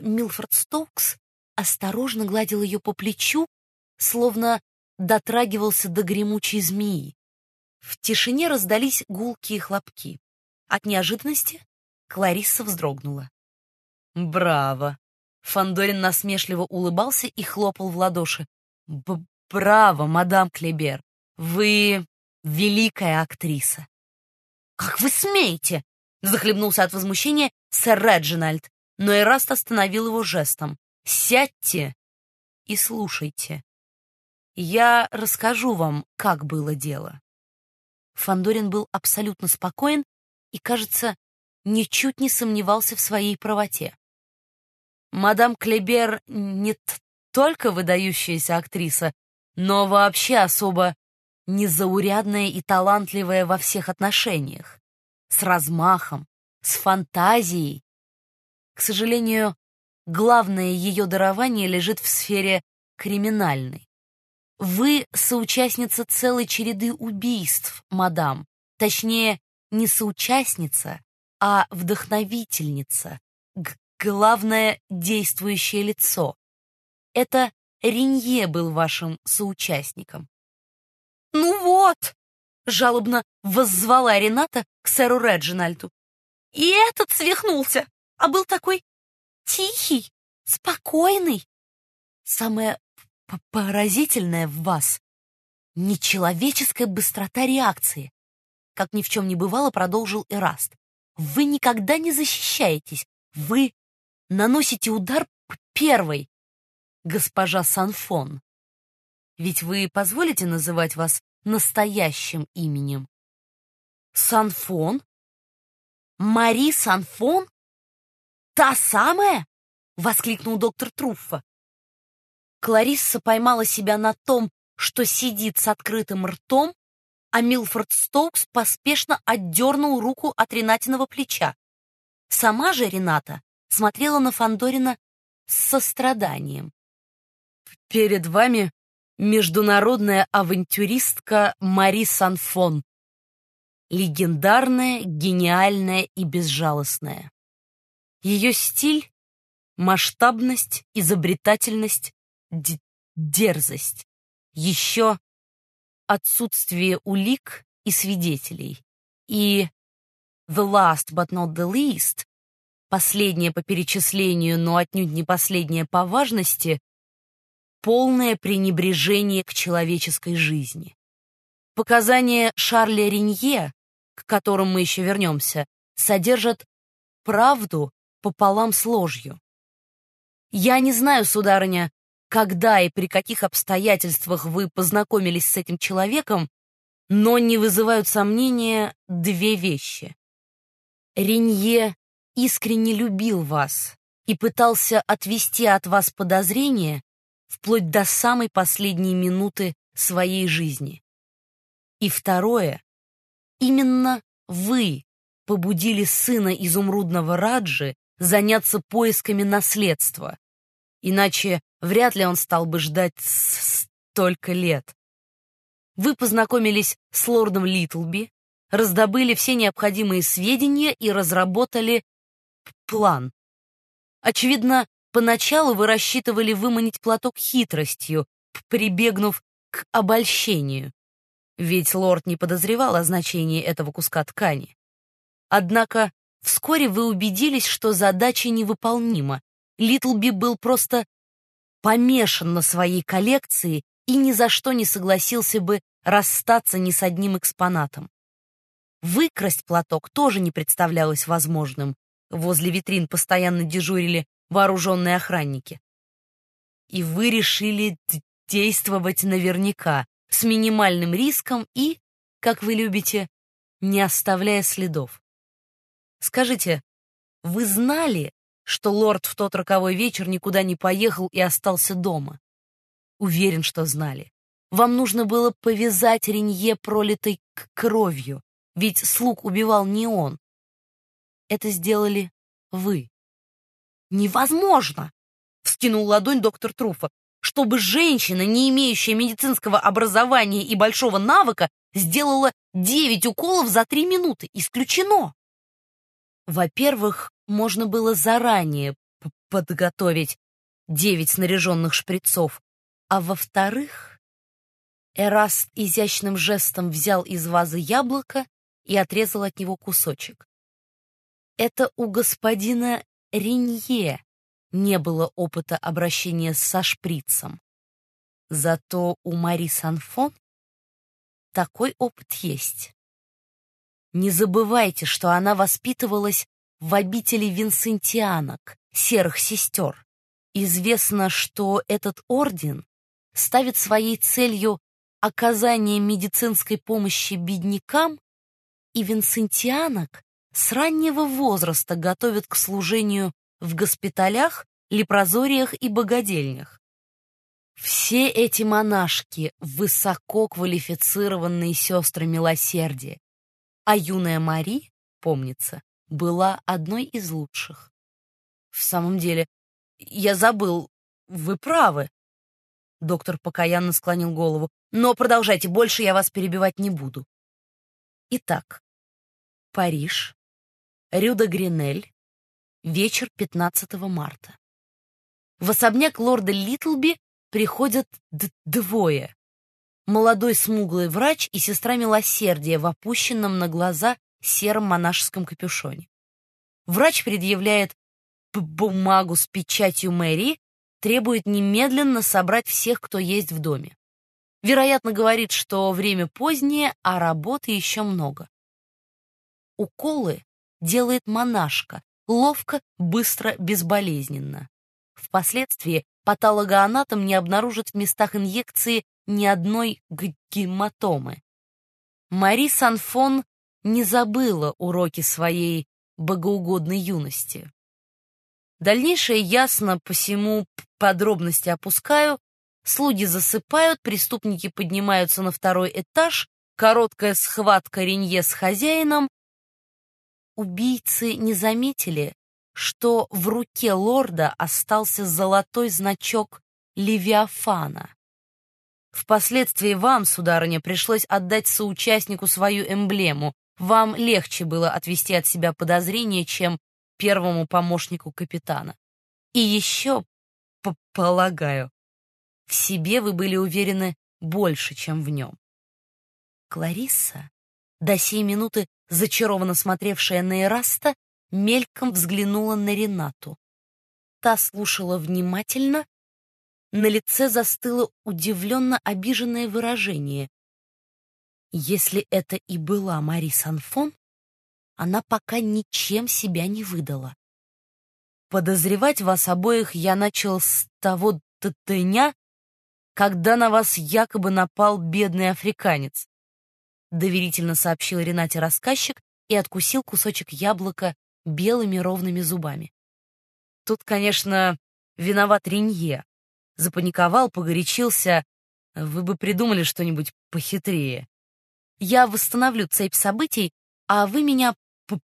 Милфорд Стоукс осторожно гладил ее по плечу, словно дотрагивался до гремучей змеи. В тишине раздались гулкие хлопки. От неожиданности Кларисса вздрогнула. «Браво!» Фандорин насмешливо улыбался и хлопал в ладоши. Б «Браво, мадам Клебер! Вы великая актриса!» «Как вы смеете?» — захлебнулся от возмущения сэр Реджинальд, но Эраст остановил его жестом. «Сядьте и слушайте. Я расскажу вам, как было дело». Фандорин был абсолютно спокоен и, кажется, ничуть не сомневался в своей правоте. Мадам Клебер не только выдающаяся актриса, но вообще особо незаурядная и талантливая во всех отношениях, с размахом, с фантазией. К сожалению, главное ее дарование лежит в сфере криминальной. Вы соучастница целой череды убийств, мадам. Точнее, не соучастница, а вдохновительница, главное действующее лицо. Это Ренье был вашим соучастником. «Ну вот!» — жалобно воззвала Рената к сэру Реджинальду. «И этот свихнулся, а был такой тихий, спокойный. Самое поразительное в вас — нечеловеческая быстрота реакции. Как ни в чем не бывало, продолжил Эраст. Вы никогда не защищаетесь. Вы наносите удар первой, госпожа Санфон. Ведь вы позволите называть вас настоящим именем? Санфон? Мари Санфон? Та самая? Воскликнул доктор Труффа. Кларисса поймала себя на том, что сидит с открытым ртом, а Милфорд Стоукс поспешно отдернул руку от Ренатиного плеча. Сама же Рената смотрела на Фандорина с состраданием. «Перед вами международная авантюристка Мари Санфон. Легендарная, гениальная и безжалостная. Ее стиль — масштабность, изобретательность, дерзость. Еще отсутствие улик и свидетелей. И the last but not the least, последнее по перечислению, но отнюдь не последнее по важности, полное пренебрежение к человеческой жизни. Показания Шарля Ренье, к которым мы еще вернемся, содержат правду пополам с ложью. Я не знаю, сударыня, когда и при каких обстоятельствах вы познакомились с этим человеком, но не вызывают сомнения две вещи. Ренье искренне любил вас и пытался отвести от вас подозрения вплоть до самой последней минуты своей жизни. И второе, именно вы побудили сына изумрудного Раджи заняться поисками наследства, иначе вряд ли он стал бы ждать столько лет. Вы познакомились с лордом Литлби, раздобыли все необходимые сведения и разработали план. Очевидно, поначалу вы рассчитывали выманить платок хитростью, прибегнув к обольщению. Ведь лорд не подозревал о значении этого куска ткани. Однако вскоре вы убедились, что задача невыполнима. Литлби был просто помешан на своей коллекции и ни за что не согласился бы расстаться ни с одним экспонатом. Выкрасть платок тоже не представлялось возможным. Возле витрин постоянно дежурили вооруженные охранники. И вы решили действовать наверняка, с минимальным риском и, как вы любите, не оставляя следов. Скажите, вы знали, что лорд в тот роковой вечер никуда не поехал и остался дома. Уверен, что знали. Вам нужно было повязать Ренье пролитой кровью, ведь слуг убивал не он. Это сделали вы. «Невозможно!» — вскинул ладонь доктор Труфа. «Чтобы женщина, не имеющая медицинского образования и большого навыка, сделала девять уколов за три минуты. Исключено!» Во-первых, можно было заранее подготовить девять снаряженных шприцов, а во-вторых, Эраст изящным жестом взял из вазы яблоко и отрезал от него кусочек. Это у господина Ренье не было опыта обращения со шприцем. Зато у Мари Санфон такой опыт есть. Не забывайте, что она воспитывалась в обители винсентианок, серых сестер. Известно, что этот орден ставит своей целью оказание медицинской помощи беднякам, и винсентианок с раннего возраста готовят к служению в госпиталях, лепрозориях и богадельнях. Все эти монашки — высоко квалифицированные сестры милосердия, а юная Мари, помнится, была одной из лучших. В самом деле, я забыл, вы правы. Доктор покаянно склонил голову. Но продолжайте, больше я вас перебивать не буду. Итак, Париж, Рюда Гринель, вечер 15 марта. В особняк лорда Литлби приходят двое. Молодой смуглый врач и сестра милосердия в опущенном на глаза сером монашеском капюшоне. Врач предъявляет бумагу с печатью мэрии, требует немедленно собрать всех, кто есть в доме. Вероятно, говорит, что время позднее, а работы еще много. Уколы делает монашка, ловко, быстро, безболезненно. Впоследствии патологоанатом не обнаружит в местах инъекции ни одной гематомы. Мари Санфон не забыла уроки своей богоугодной юности. Дальнейшее ясно, посему подробности опускаю, Слуги засыпают, преступники поднимаются на второй этаж, короткая схватка Ренье с хозяином. Убийцы не заметили, что в руке лорда остался золотой значок Левиафана. Впоследствии вам, сударыня, пришлось отдать соучастнику свою эмблему. Вам легче было отвести от себя подозрения, чем первому помощнику капитана. И еще, полагаю, в себе вы были уверены больше, чем в нем. Кларисса, до сей минуты зачарованно смотревшая на Эраста, мельком взглянула на Ренату. Та слушала внимательно, на лице застыло удивленно обиженное выражение. Если это и была Мари Санфон, она пока ничем себя не выдала. Подозревать вас обоих я начал с того дня, когда на вас якобы напал бедный африканец», — доверительно сообщил Ренате рассказчик и откусил кусочек яблока белыми ровными зубами. Тут, конечно, виноват Ренье. Запаниковал, погорячился. Вы бы придумали что-нибудь похитрее. Я восстановлю цепь событий, а вы меня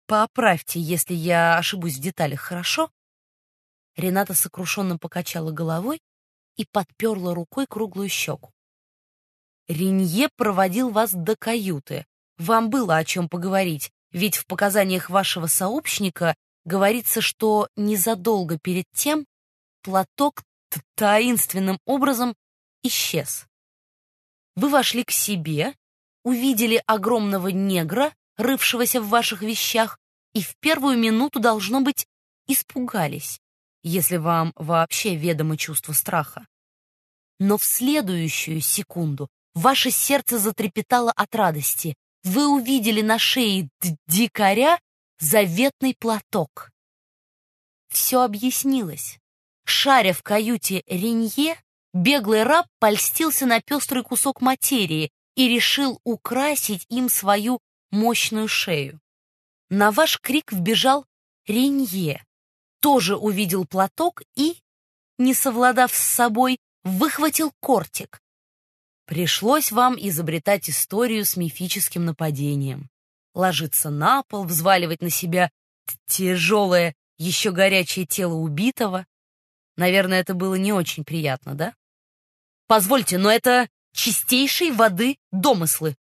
поправьте, если я ошибусь в деталях, хорошо? Рената сокрушенно покачала головой и подперла рукой круглую щеку. Ренье проводил вас до каюты. Вам было о чем поговорить, ведь в показаниях вашего сообщника говорится, что незадолго перед тем платок таинственным образом исчез. Вы вошли к себе, увидели огромного негра, рывшегося в ваших вещах, и в первую минуту, должно быть, испугались если вам вообще ведомо чувство страха. Но в следующую секунду ваше сердце затрепетало от радости. Вы увидели на шее дикаря заветный платок. Все объяснилось. Шаря в каюте Ренье, беглый раб польстился на пестрый кусок материи и решил украсить им свою мощную шею. На ваш крик вбежал Ренье, тоже увидел платок и, не совладав с собой, выхватил кортик. Пришлось вам изобретать историю с мифическим нападением. Ложиться на пол, взваливать на себя тяжелое, еще горячее тело убитого. Наверное, это было не очень приятно, да? Позвольте, но это чистейшей воды домыслы,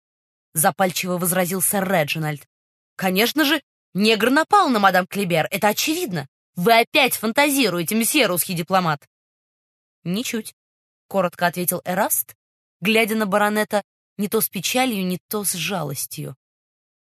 запальчиво возразил сэр Реджинальд. Конечно же, негр напал на мадам Клебер, это очевидно. Вы опять фантазируете, месье русский дипломат. Ничуть, коротко ответил Эраст, глядя на баронета не то с печалью, не то с жалостью.